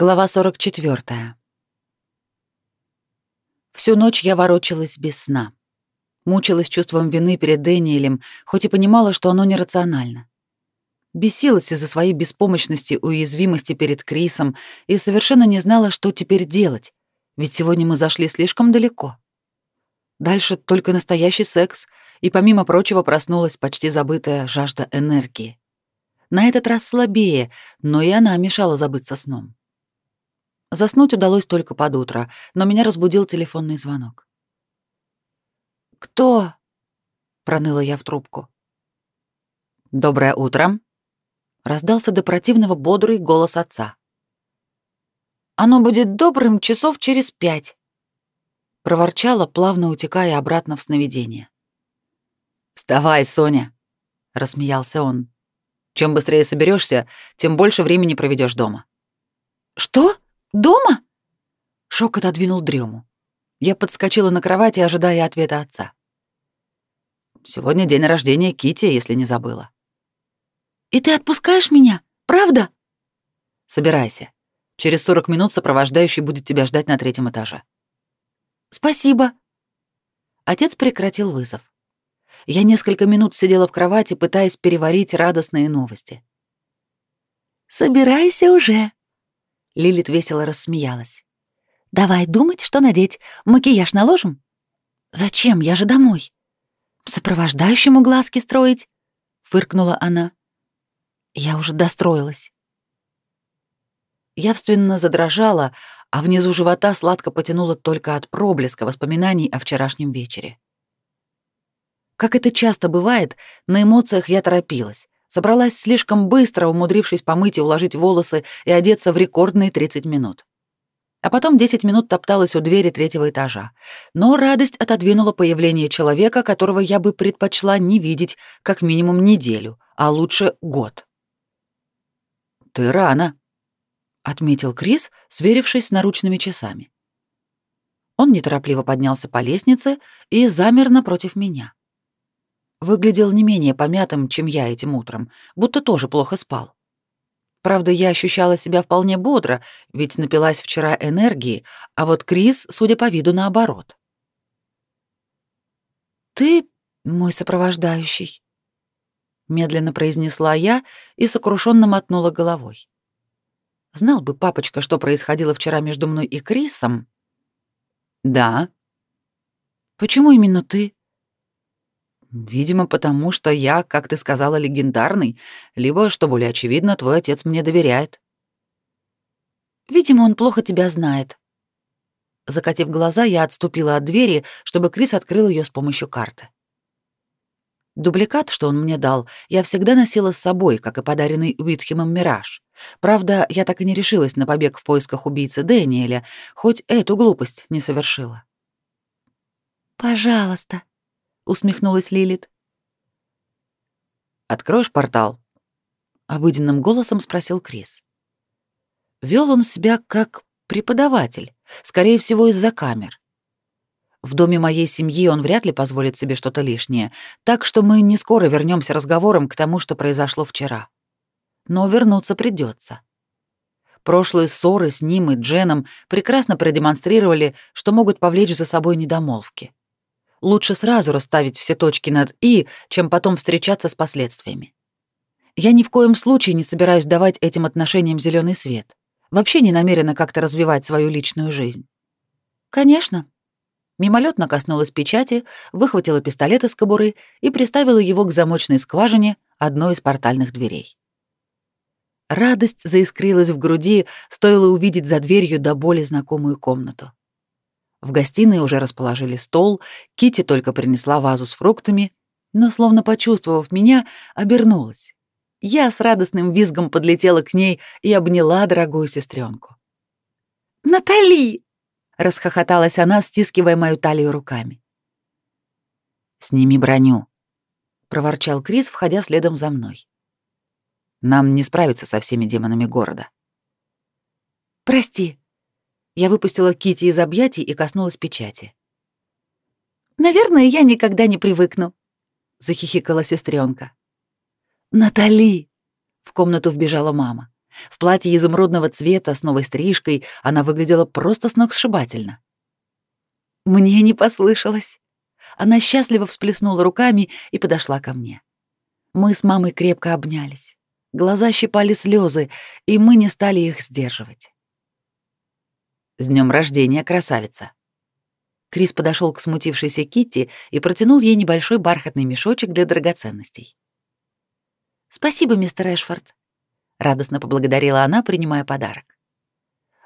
Глава 44. Всю ночь я ворочалась без сна. Мучилась чувством вины перед Дэниелем, хоть и понимала, что оно нерационально. Бесилась из-за своей беспомощности, уязвимости перед Крисом и совершенно не знала, что теперь делать, ведь сегодня мы зашли слишком далеко. Дальше только настоящий секс, и помимо прочего проснулась почти забытая жажда энергии. На этот раз слабее, но и она мешала забыться сном. Заснуть удалось только под утро, но меня разбудил телефонный звонок. «Кто?» — проныла я в трубку. «Доброе утро», — раздался до противного бодрый голос отца. «Оно будет добрым часов через пять», — проворчала, плавно утекая обратно в сновидение. «Вставай, Соня», — рассмеялся он. «Чем быстрее соберешься, тем больше времени проведешь дома». «Что?» Дома? Шок отодвинул дрему. Я подскочила на кровати, ожидая ответа отца. Сегодня день рождения Кити, если не забыла. И ты отпускаешь меня? Правда? Собирайся. Через 40 минут сопровождающий будет тебя ждать на третьем этаже. Спасибо. Отец прекратил вызов. Я несколько минут сидела в кровати, пытаясь переварить радостные новости. Собирайся уже, Лилит весело рассмеялась. «Давай думать, что надеть. Макияж наложим?» «Зачем? Я же домой». «Сопровождающему глазки строить?» — фыркнула она. Я уже достроилась. Явственно задрожала, а внизу живота сладко потянуло только от проблеска воспоминаний о вчерашнем вечере. Как это часто бывает, на эмоциях я торопилась, Собралась слишком быстро, умудрившись помыть и уложить волосы и одеться в рекордные 30 минут. А потом 10 минут топталась у двери третьего этажа. Но радость отодвинула появление человека, которого я бы предпочла не видеть как минимум неделю, а лучше год. «Ты рано», — отметил Крис, сверившись с наручными часами. Он неторопливо поднялся по лестнице и замер напротив меня. Выглядел не менее помятым, чем я этим утром, будто тоже плохо спал. Правда, я ощущала себя вполне бодро, ведь напилась вчера энергии, а вот Крис, судя по виду, наоборот. «Ты мой сопровождающий», — медленно произнесла я и сокрушенно мотнула головой. Знал бы папочка, что происходило вчера между мной и Крисом. «Да». «Почему именно ты?» Видимо, потому что я, как ты сказала, легендарный, либо, что более очевидно, твой отец мне доверяет. Видимо, он плохо тебя знает. Закатив глаза, я отступила от двери, чтобы Крис открыл ее с помощью карты. Дубликат, что он мне дал, я всегда носила с собой, как и подаренный Уитхемом Мираж. Правда, я так и не решилась на побег в поисках убийцы Дэниеля, хоть эту глупость не совершила. «Пожалуйста», усмехнулась Лилит. Откроешь портал? обыденным голосом спросил Крис. Вел он себя как преподаватель, скорее всего, из-за камер. В доме моей семьи он вряд ли позволит себе что-то лишнее, так что мы не скоро вернемся разговором к тому, что произошло вчера. Но вернуться придется. Прошлые ссоры с ним и Дженом прекрасно продемонстрировали, что могут повлечь за собой недомолвки. Лучше сразу расставить все точки над «и», чем потом встречаться с последствиями. Я ни в коем случае не собираюсь давать этим отношениям зеленый свет. Вообще не намерена как-то развивать свою личную жизнь. Конечно. Мимолетно коснулась печати, выхватила пистолет из кобуры и приставила его к замочной скважине одной из портальных дверей. Радость заискрилась в груди, стоило увидеть за дверью до боли знакомую комнату. В гостиной уже расположили стол, Кити только принесла вазу с фруктами, но, словно почувствовав меня, обернулась. Я с радостным визгом подлетела к ней и обняла дорогую сестренку. «Натали!» — расхохоталась она, стискивая мою талию руками. «Сними броню», — проворчал Крис, входя следом за мной. «Нам не справиться со всеми демонами города». «Прости», я выпустила Кити из объятий и коснулась печати. «Наверное, я никогда не привыкну», — захихикала сестренка. «Натали!» — в комнату вбежала мама. В платье изумрудного цвета с новой стрижкой она выглядела просто сногсшибательно. Мне не послышалось. Она счастливо всплеснула руками и подошла ко мне. Мы с мамой крепко обнялись. Глаза щипали слезы, и мы не стали их сдерживать. «С днем рождения, красавица!» Крис подошел к смутившейся Китти и протянул ей небольшой бархатный мешочек для драгоценностей. «Спасибо, мистер Эшфорд», — радостно поблагодарила она, принимая подарок.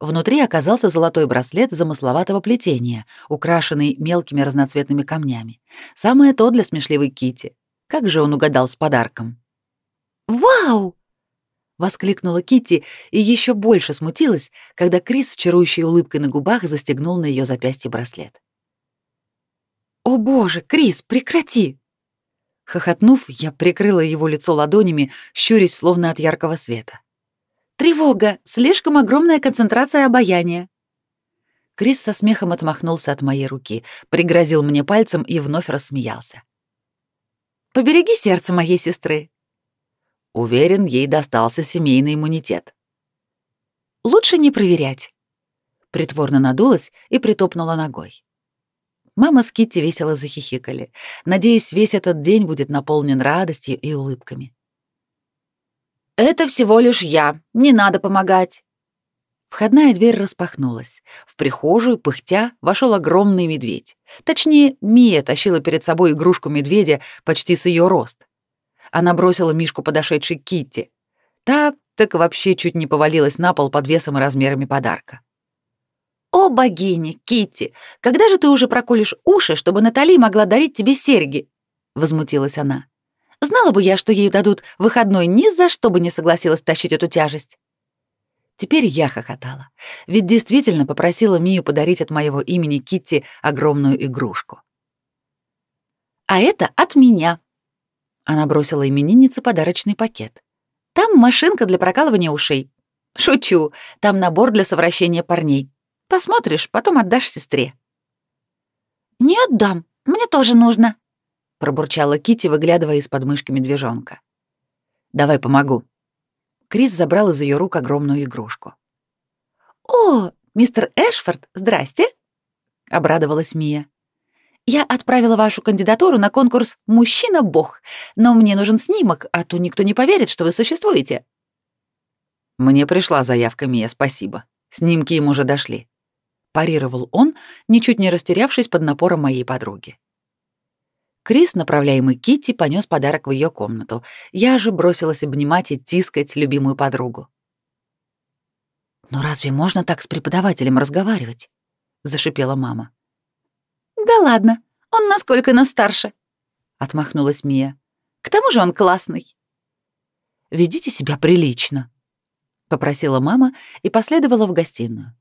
Внутри оказался золотой браслет замысловатого плетения, украшенный мелкими разноцветными камнями. Самое то для смешливой Кити. Как же он угадал с подарком? «Вау!» — воскликнула Кити и еще больше смутилась, когда Крис с чарующей улыбкой на губах застегнул на ее запястье браслет. «О боже, Крис, прекрати!» Хохотнув, я прикрыла его лицо ладонями, щурясь словно от яркого света. «Тревога! Слишком огромная концентрация обаяния!» Крис со смехом отмахнулся от моей руки, пригрозил мне пальцем и вновь рассмеялся. «Побереги сердце моей сестры!» Уверен, ей достался семейный иммунитет. Лучше не проверять. Притворно надулась и притопнула ногой. Мама с Китти весело захихикали. Надеюсь, весь этот день будет наполнен радостью и улыбками. «Это всего лишь я. Не надо помогать». Входная дверь распахнулась. В прихожую, пыхтя, вошел огромный медведь. Точнее, Мия тащила перед собой игрушку медведя почти с ее рост. Она бросила Мишку подошедшей Китти. Та так вообще чуть не повалилась на пол под весом и размерами подарка. «О, богиня, Китти, когда же ты уже проколешь уши, чтобы Натали могла дарить тебе серьги?» — возмутилась она. «Знала бы я, что ей дадут выходной, ни за что бы не согласилась тащить эту тяжесть». Теперь я хохотала, ведь действительно попросила Мию подарить от моего имени Китти огромную игрушку. «А это от меня», она бросила имениннице подарочный пакет. Там машинка для прокалывания ушей. Шучу, там набор для совращения парней. Посмотришь, потом отдашь сестре. Не отдам, мне тоже нужно, пробурчала Кити, выглядывая из-под мышки медвежонка. Давай помогу. Крис забрал из ее рук огромную игрушку. О, мистер Эшфорд, здрасте, обрадовалась Мия. Я отправила вашу кандидатуру на конкурс «Мужчина-бог», но мне нужен снимок, а то никто не поверит, что вы существуете». «Мне пришла заявка, Мия, спасибо. Снимки им уже дошли», — парировал он, ничуть не растерявшись под напором моей подруги. Крис, направляемый Китти, понес подарок в ее комнату. Я же бросилась обнимать и тискать любимую подругу. «Но разве можно так с преподавателем разговаривать?» — зашипела мама. «Да ладно, он насколько нас старше», — отмахнулась Мия. «К тому же он классный». «Ведите себя прилично», — попросила мама и последовала в гостиную.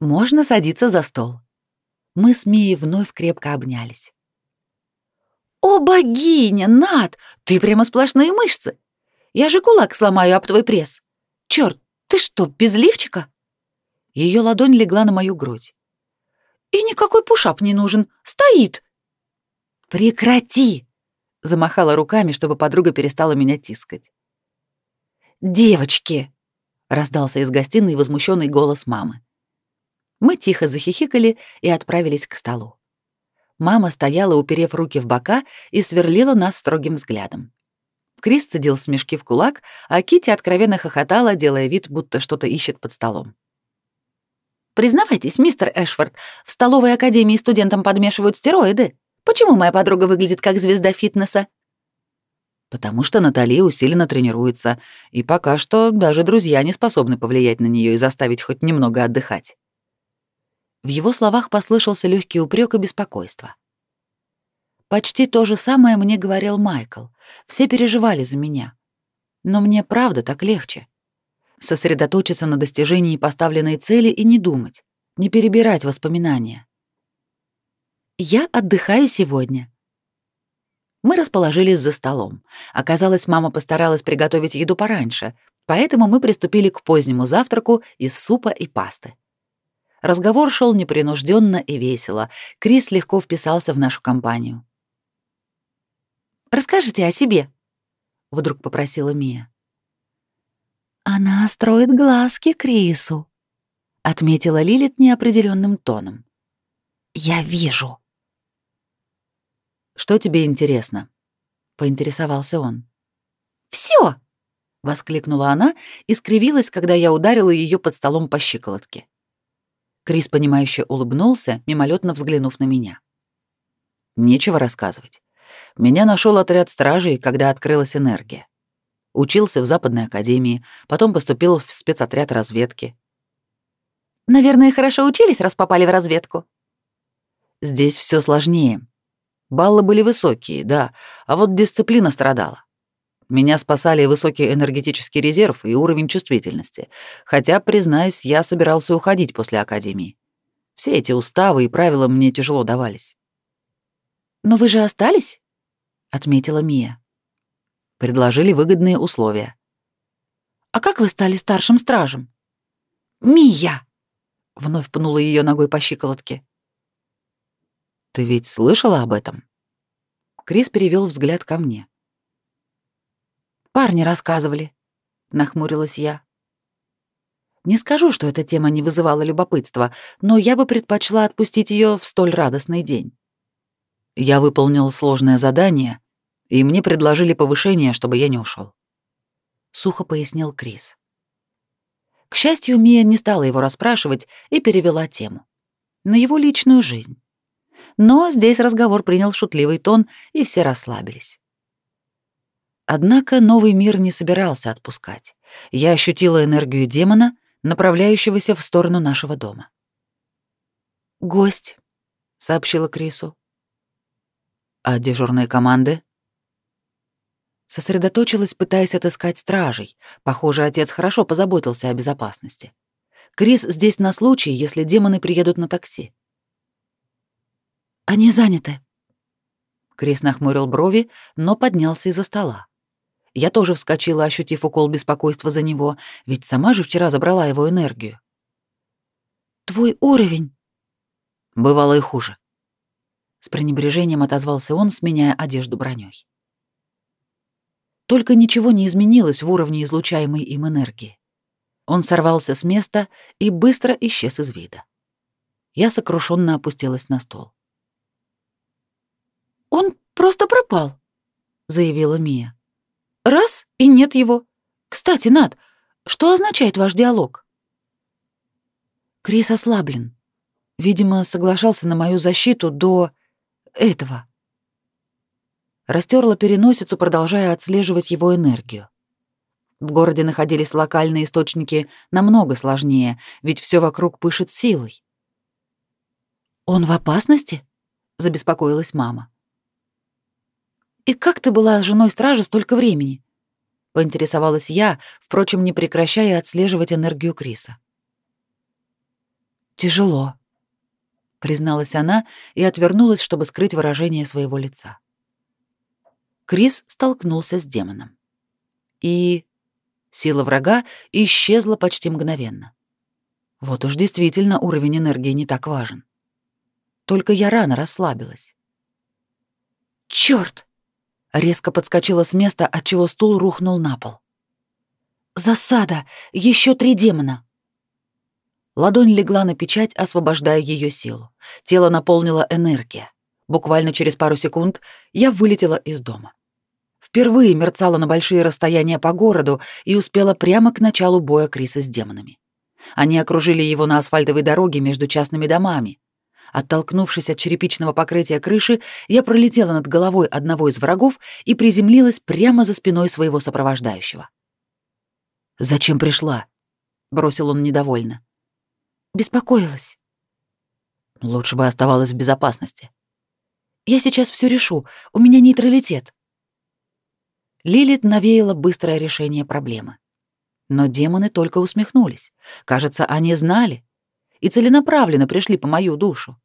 «Можно садиться за стол». Мы с Мией вновь крепко обнялись. «О, богиня, Над, ты прямо сплошные мышцы! Я же кулак сломаю об твой пресс. Чёрт, ты что, без лифчика?» Ее ладонь легла на мою грудь. И никакой пушап не нужен. Стоит. Прекрати, замахала руками, чтобы подруга перестала меня тискать. Девочки, раздался из гостиной возмущенный голос мамы. Мы тихо захихикали и отправились к столу. Мама стояла, уперев руки в бока, и сверлила нас строгим взглядом. Крис цедил смешки в кулак, а Кити откровенно хохотала, делая вид, будто что-то ищет под столом. Признавайтесь, мистер Эшфорд, в столовой академии студентам подмешивают стероиды. Почему моя подруга выглядит как звезда фитнеса? Потому что Натали усиленно тренируется, и пока что даже друзья не способны повлиять на нее и заставить хоть немного отдыхать. В его словах послышался легкий упрек и беспокойство. Почти то же самое мне говорил Майкл. Все переживали за меня. Но мне правда так легче сосредоточиться на достижении поставленной цели и не думать, не перебирать воспоминания. Я отдыхаю сегодня. Мы расположились за столом. Оказалось, мама постаралась приготовить еду пораньше, поэтому мы приступили к позднему завтраку из супа и пасты. Разговор шел непринужденно и весело. Крис легко вписался в нашу компанию. «Расскажите о себе», — вдруг попросила Мия. Она строит глазки Крису, отметила Лилит неопределенным тоном. Я вижу. Что тебе интересно? поинтересовался он. Все! воскликнула она и скривилась, когда я ударила ее под столом по щиколотке. Крис понимающе улыбнулся, мимолетно взглянув на меня. Нечего рассказывать. Меня нашел отряд стражей, когда открылась энергия. Учился в Западной академии, потом поступил в спецотряд разведки. Наверное, хорошо учились, раз попали в разведку. Здесь все сложнее. Баллы были высокие, да, а вот дисциплина страдала. Меня спасали высокий энергетический резерв и уровень чувствительности, хотя, признаюсь, я собирался уходить после академии. Все эти уставы и правила мне тяжело давались. «Но вы же остались?» — отметила Мия. Предложили выгодные условия. «А как вы стали старшим стражем?» «Мия!» — вновь пнула ее ногой по щиколотке. «Ты ведь слышала об этом?» Крис перевел взгляд ко мне. «Парни рассказывали», — нахмурилась я. Не скажу, что эта тема не вызывала любопытства, но я бы предпочла отпустить ее в столь радостный день. Я выполнил сложное задание, и мне предложили повышение, чтобы я не ушел. Сухо пояснил Крис. К счастью, Мия не стала его расспрашивать и перевела тему. На его личную жизнь. Но здесь разговор принял шутливый тон, и все расслабились. Однако новый мир не собирался отпускать. Я ощутила энергию демона, направляющегося в сторону нашего дома. «Гость», — сообщила Крису. А дежурные команды? Сосредоточилась, пытаясь отыскать стражей. Похоже, отец хорошо позаботился о безопасности. Крис здесь на случай, если демоны приедут на такси. Они заняты. Крис нахмурил брови, но поднялся из-за стола. Я тоже вскочила, ощутив укол беспокойства за него, ведь сама же вчера забрала его энергию. Твой уровень. Бывало и хуже. С пренебрежением отозвался он, сменяя одежду броней. Только ничего не изменилось в уровне излучаемой им энергии. Он сорвался с места и быстро исчез из вида. Я сокрушенно опустилась на стол. «Он просто пропал», — заявила Мия. «Раз — и нет его. Кстати, Над, что означает ваш диалог?» Крис ослаблен. Видимо, соглашался на мою защиту до этого. Растерла переносицу, продолжая отслеживать его энергию. В городе находились локальные источники намного сложнее, ведь все вокруг пышет силой. «Он в опасности?» — забеспокоилась мама. «И как ты была с женой стража столько времени?» — поинтересовалась я, впрочем, не прекращая отслеживать энергию Криса. «Тяжело», призналась она и отвернулась, чтобы скрыть выражение своего лица. Крис столкнулся с демоном. И сила врага исчезла почти мгновенно. Вот уж действительно уровень энергии не так важен. Только я рано расслабилась. Чёрт! Резко подскочила с места, отчего стул рухнул на пол. Засада! Еще три демона! Ладонь легла на печать, освобождая ее силу. Тело наполнило энергия. Буквально через пару секунд я вылетела из дома. Впервые мерцала на большие расстояния по городу и успела прямо к началу боя Криса с демонами. Они окружили его на асфальтовой дороге между частными домами. Оттолкнувшись от черепичного покрытия крыши, я пролетела над головой одного из врагов и приземлилась прямо за спиной своего сопровождающего. «Зачем пришла?» — бросил он недовольно. Беспокоилась. Лучше бы оставалась в безопасности. Я сейчас все решу. У меня нейтралитет. Лилит навеяла быстрое решение проблемы. Но демоны только усмехнулись. Кажется, они знали и целенаправленно пришли по мою душу.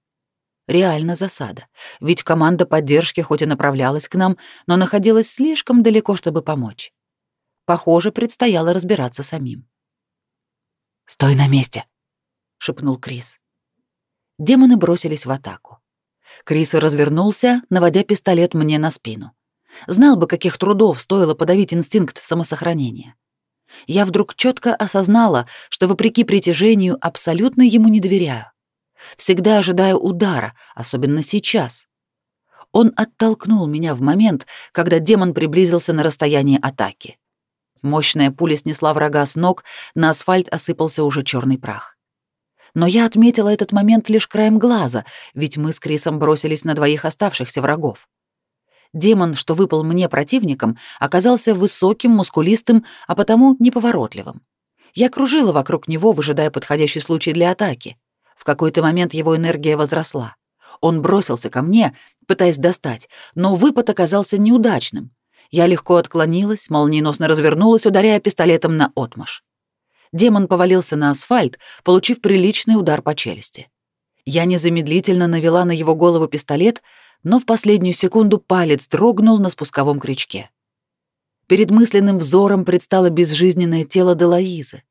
Реально засада. Ведь команда поддержки хоть и направлялась к нам, но находилась слишком далеко, чтобы помочь. Похоже, предстояло разбираться самим. «Стой на месте!» шепнул Крис. Демоны бросились в атаку. Крис развернулся, наводя пистолет мне на спину. Знал бы, каких трудов стоило подавить инстинкт самосохранения. Я вдруг четко осознала, что вопреки притяжению абсолютно ему не доверяю. Всегда ожидаю удара, особенно сейчас. Он оттолкнул меня в момент, когда демон приблизился на расстояние атаки. Мощная пуля снесла врага с ног, на асфальт осыпался уже черный прах. Но я отметила этот момент лишь краем глаза, ведь мы с Крисом бросились на двоих оставшихся врагов. Демон, что выпал мне противником, оказался высоким, мускулистым, а потому неповоротливым. Я кружила вокруг него, выжидая подходящий случай для атаки. В какой-то момент его энергия возросла. Он бросился ко мне, пытаясь достать, но выпад оказался неудачным. Я легко отклонилась, молниеносно развернулась, ударяя пистолетом на отмаш. Демон повалился на асфальт, получив приличный удар по челюсти. Я незамедлительно навела на его голову пистолет, но в последнюю секунду палец дрогнул на спусковом крючке. Перед мысленным взором предстало безжизненное тело Делаизы.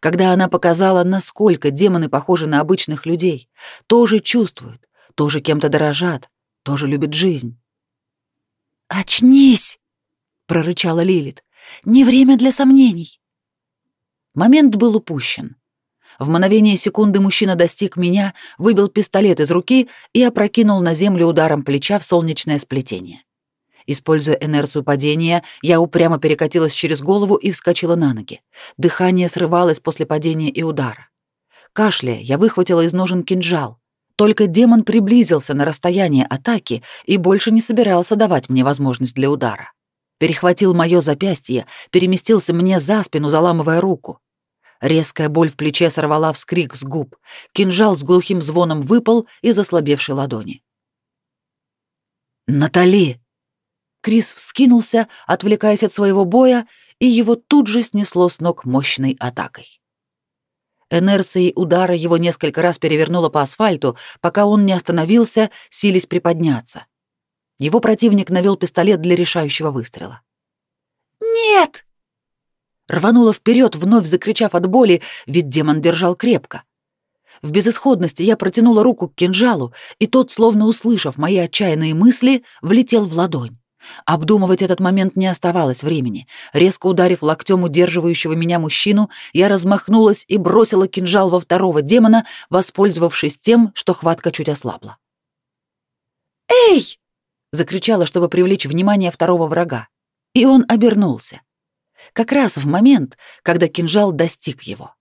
Когда она показала, насколько демоны похожи на обычных людей, тоже чувствуют, тоже кем-то дорожат, тоже любят жизнь. «Очнись!» — прорычала Лилит. «Не время для сомнений». Момент был упущен. В мгновение секунды мужчина достиг меня, выбил пистолет из руки и опрокинул на землю ударом плеча в солнечное сплетение. Используя инерцию падения, я упрямо перекатилась через голову и вскочила на ноги. Дыхание срывалось после падения и удара. Кашляя, я выхватила из ножен кинжал. Только демон приблизился на расстояние атаки и больше не собирался давать мне возможность для удара. Перехватил моё запястье, переместился мне за спину, заламывая руку. Резкая боль в плече сорвала вскрик с губ. Кинжал с глухим звоном выпал из ослабевшей ладони. «Натали!» Крис вскинулся, отвлекаясь от своего боя, и его тут же снесло с ног мощной атакой. Инерцией удара его несколько раз перевернуло по асфальту, пока он не остановился, силясь приподняться. Его противник навел пистолет для решающего выстрела. «Нет!» Рванула вперед, вновь закричав от боли, ведь демон держал крепко. В безысходности я протянула руку к кинжалу, и тот, словно услышав мои отчаянные мысли, влетел в ладонь. Обдумывать этот момент не оставалось времени. Резко ударив локтем удерживающего меня мужчину, я размахнулась и бросила кинжал во второго демона, воспользовавшись тем, что хватка чуть ослабла. «Эй!» — закричала, чтобы привлечь внимание второго врага. И он обернулся. Как раз в момент, когда кинжал достиг его.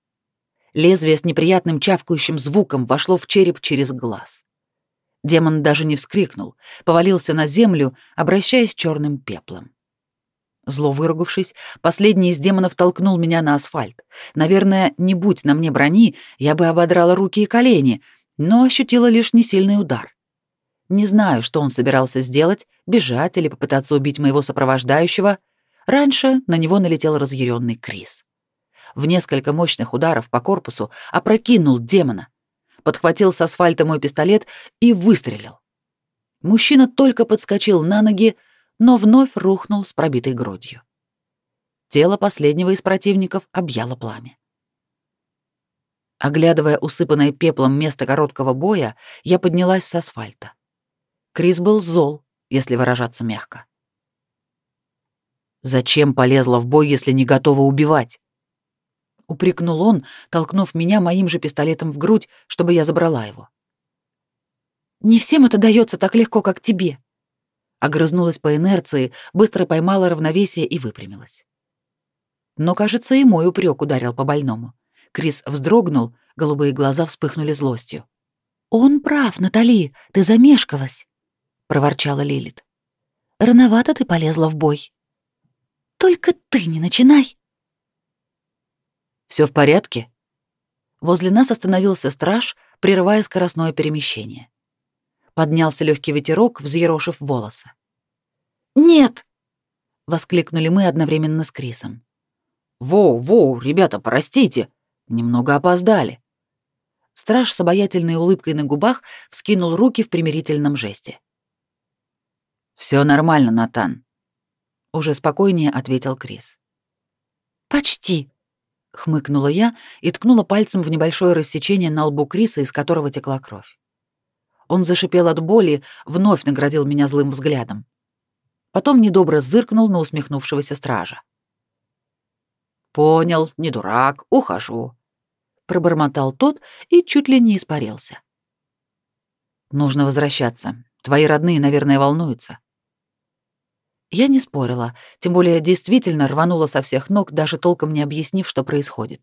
Лезвие с неприятным чавкающим звуком вошло в череп через глаз. Демон даже не вскрикнул, повалился на землю, обращаясь черным пеплом. Зло выругавшись, последний из демонов толкнул меня на асфальт. Наверное, не будь на мне брони, я бы ободрала руки и колени, но ощутила лишь несильный удар. Не знаю, что он собирался сделать, бежать или попытаться убить моего сопровождающего. Раньше на него налетел разъяренный Крис. В несколько мощных ударов по корпусу опрокинул демона, подхватил с асфальта мой пистолет и выстрелил. Мужчина только подскочил на ноги, но вновь рухнул с пробитой грудью. Тело последнего из противников объяло пламя. Оглядывая усыпанное пеплом место короткого боя, я поднялась с асфальта. Крис был зол, если выражаться мягко. Зачем полезла в бой, если не готова убивать? — упрекнул он, толкнув меня моим же пистолетом в грудь, чтобы я забрала его. «Не всем это дается так легко, как тебе», — огрызнулась по инерции, быстро поймала равновесие и выпрямилась. Но, кажется, и мой упрек ударил по больному. Крис вздрогнул, голубые глаза вспыхнули злостью. «Он прав, Натали, ты замешкалась», — проворчала Лилит. «Рановато ты полезла в бой». «Только ты не начинай», все в порядке?» Возле нас остановился страж, прерывая скоростное перемещение. Поднялся легкий ветерок, взъерошив волосы. «Нет!» — воскликнули мы одновременно с Крисом. «Во, во, ребята, простите, немного опоздали». Страж с обаятельной улыбкой на губах вскинул руки в примирительном жесте. Все нормально, Натан», — уже спокойнее ответил Крис. «Почти», хмыкнула я и ткнула пальцем в небольшое рассечение на лбу Криса, из которого текла кровь. Он зашипел от боли, вновь наградил меня злым взглядом. Потом недобро зыркнул на усмехнувшегося стража. Понял, не дурак, ухожу, пробормотал тот и чуть ли не испарился. Нужно возвращаться. Твои родные, наверное, волнуются. Я не спорила, тем более действительно рванула со всех ног, даже толком не объяснив, что происходит.